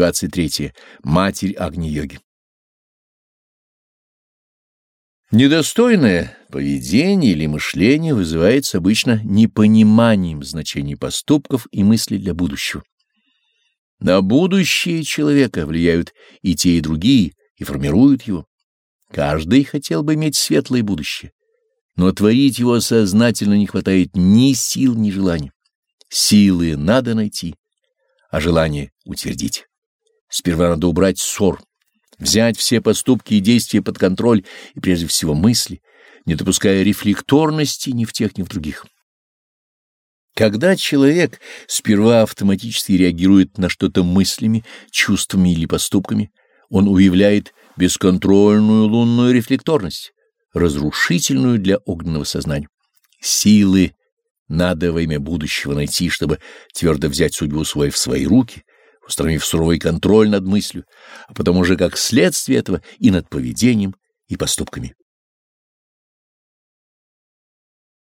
23. Матерь Агни-йоги. Недостойное поведение или мышление вызывается обычно непониманием значения поступков и мыслей для будущего. На будущее человека влияют и те, и другие, и формируют его. Каждый хотел бы иметь светлое будущее, но творить его сознательно не хватает ни сил, ни желания. Силы надо найти, а желание утвердить. Сперва надо убрать ссор, взять все поступки и действия под контроль и прежде всего мысли, не допуская рефлекторности ни в тех, ни в других. Когда человек сперва автоматически реагирует на что-то мыслями, чувствами или поступками, он уявляет бесконтрольную лунную рефлекторность, разрушительную для огненного сознания. Силы надо во имя будущего найти, чтобы твердо взять судьбу свою в свои руки, устранив суровый контроль над мыслью, а потом уже как следствие этого и над поведением и поступками.